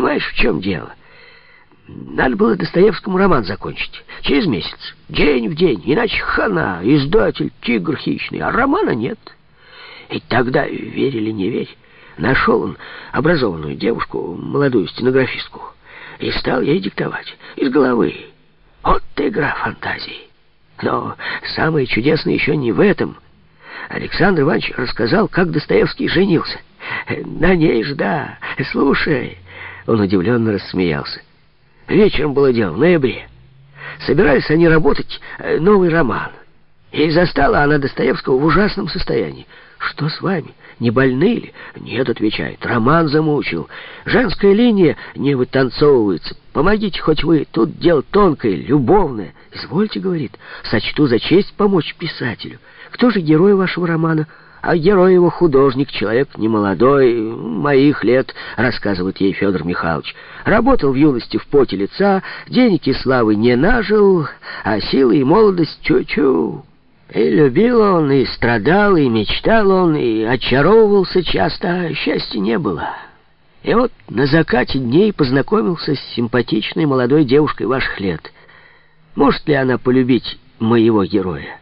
Понимаешь, в чем дело? Надо было Достоевскому роман закончить. Через месяц. День в день. Иначе хана, издатель, тигр хищный. А романа нет. И тогда, верили не верь, нашел он образованную девушку, молодую стенографистку, и стал ей диктовать из головы. Вот игра фантазии. Но самое чудесное еще не в этом. Александр Иванович рассказал, как Достоевский женился. На ней ж, да. Слушай, он удивленно рассмеялся. Вечером было дело, в ноябре. Собирались они работать э, новый роман. И застала она Достоевского в ужасном состоянии. «Что с вами? Не больны ли?» «Нет», — отвечает, — «роман замучил. Женская линия не вытанцовывается. Помогите хоть вы, тут дело тонкое, любовное». «Извольте», — говорит, — «сочту за честь помочь писателю. Кто же герой вашего романа?» А герой его художник, человек немолодой, моих лет, рассказывает ей Федор Михайлович. Работал в юности в поте лица, денег и славы не нажил, а силы и молодость чу-чу. И любил он, и страдал, и мечтал он, и очаровывался часто, а счастья не было. И вот на закате дней познакомился с симпатичной молодой девушкой ваших лет. Может ли она полюбить моего героя?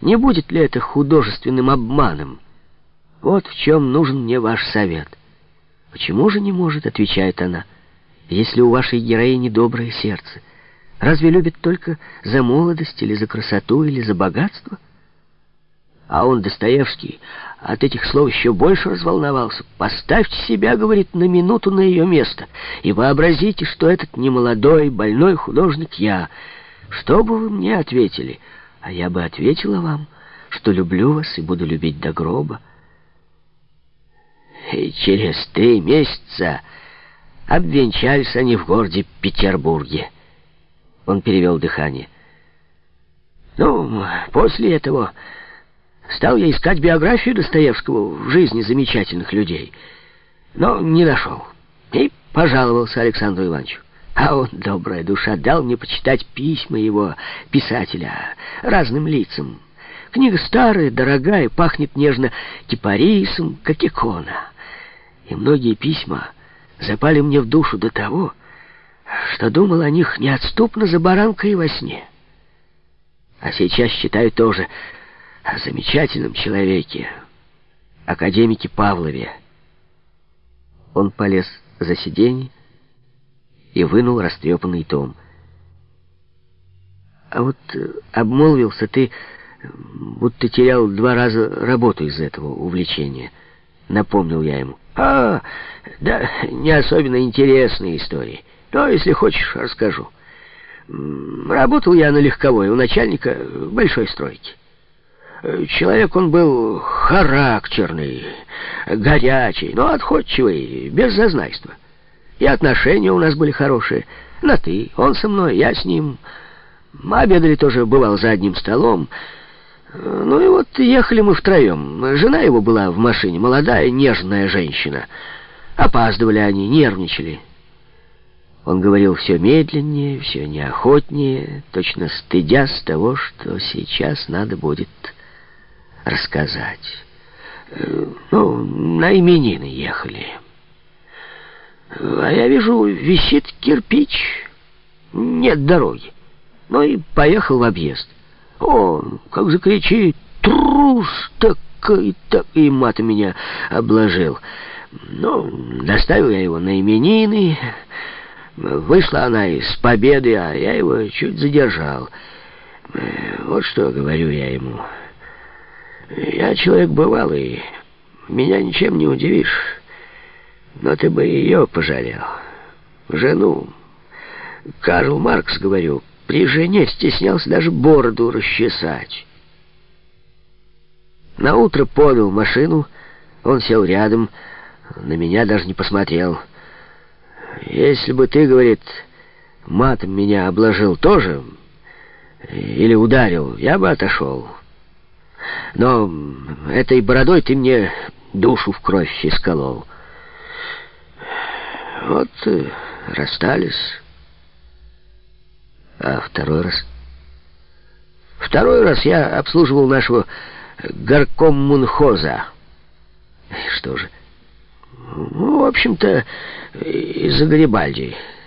Не будет ли это художественным обманом? Вот в чем нужен мне ваш совет. Почему же не может, отвечает она, если у вашей героини доброе сердце? Разве любит только за молодость или за красоту или за богатство? А он, Достоевский, от этих слов еще больше разволновался. «Поставьте себя, — говорит, — на минуту на ее место, и вообразите, что этот немолодой, больной художник я. Что бы вы мне ответили?» А я бы ответила вам, что люблю вас и буду любить до гроба. И через три месяца обвенчались они в городе Петербурге. Он перевел дыхание. Ну, после этого стал я искать биографию Достоевского в жизни замечательных людей, но не нашел. И пожаловался Александру Ивановичу. А он, добрая душа, дал мне почитать письма его, писателя, разным лицам. Книга старая, дорогая, пахнет нежно кипарисом, как икона. И многие письма запали мне в душу до того, что думал о них неотступно за баранкой во сне. А сейчас считаю тоже о замечательном человеке, академике Павлове. Он полез за сиденье, и вынул растрепанный том. «А вот э, обмолвился ты, будто терял два раза работу из этого увлечения», — напомнил я ему. «А, да, не особенно интересные истории. Но, если хочешь, расскажу. Работал я на легковой у начальника большой стройки. Человек он был характерный, горячий, но отходчивый, без зазнайства. И отношения у нас были хорошие. На «ты». Он со мной, я с ним. Мы обедали тоже, бывал, за одним столом. Ну и вот ехали мы втроем. Жена его была в машине, молодая, нежная женщина. Опаздывали они, нервничали. Он говорил все медленнее, все неохотнее, точно стыдясь того, что сейчас надо будет рассказать. Э, ну, на именины ехали. А я вижу, висит кирпич. Нет дороги. Ну и поехал в объезд. Он как закричит, трус, так и так, и мат меня обложил. Ну, доставил я его на именины. Вышла она из победы, а я его чуть задержал. Вот что говорю я ему. Я человек бывалый, меня ничем не удивишь. Но ты бы ее пожалел. Жену. Карл Маркс, говорю, при жене стеснялся даже бороду расчесать. На утро подал машину, он сел рядом, на меня даже не посмотрел. Если бы ты, говорит, матом меня обложил тоже, или ударил, я бы отошел. Но этой бородой ты мне душу в кровь исколол. Вот расстались. А второй раз? Второй раз я обслуживал нашего горком Мунхоза. Что же, Ну, в общем-то, из-за Гарибальди.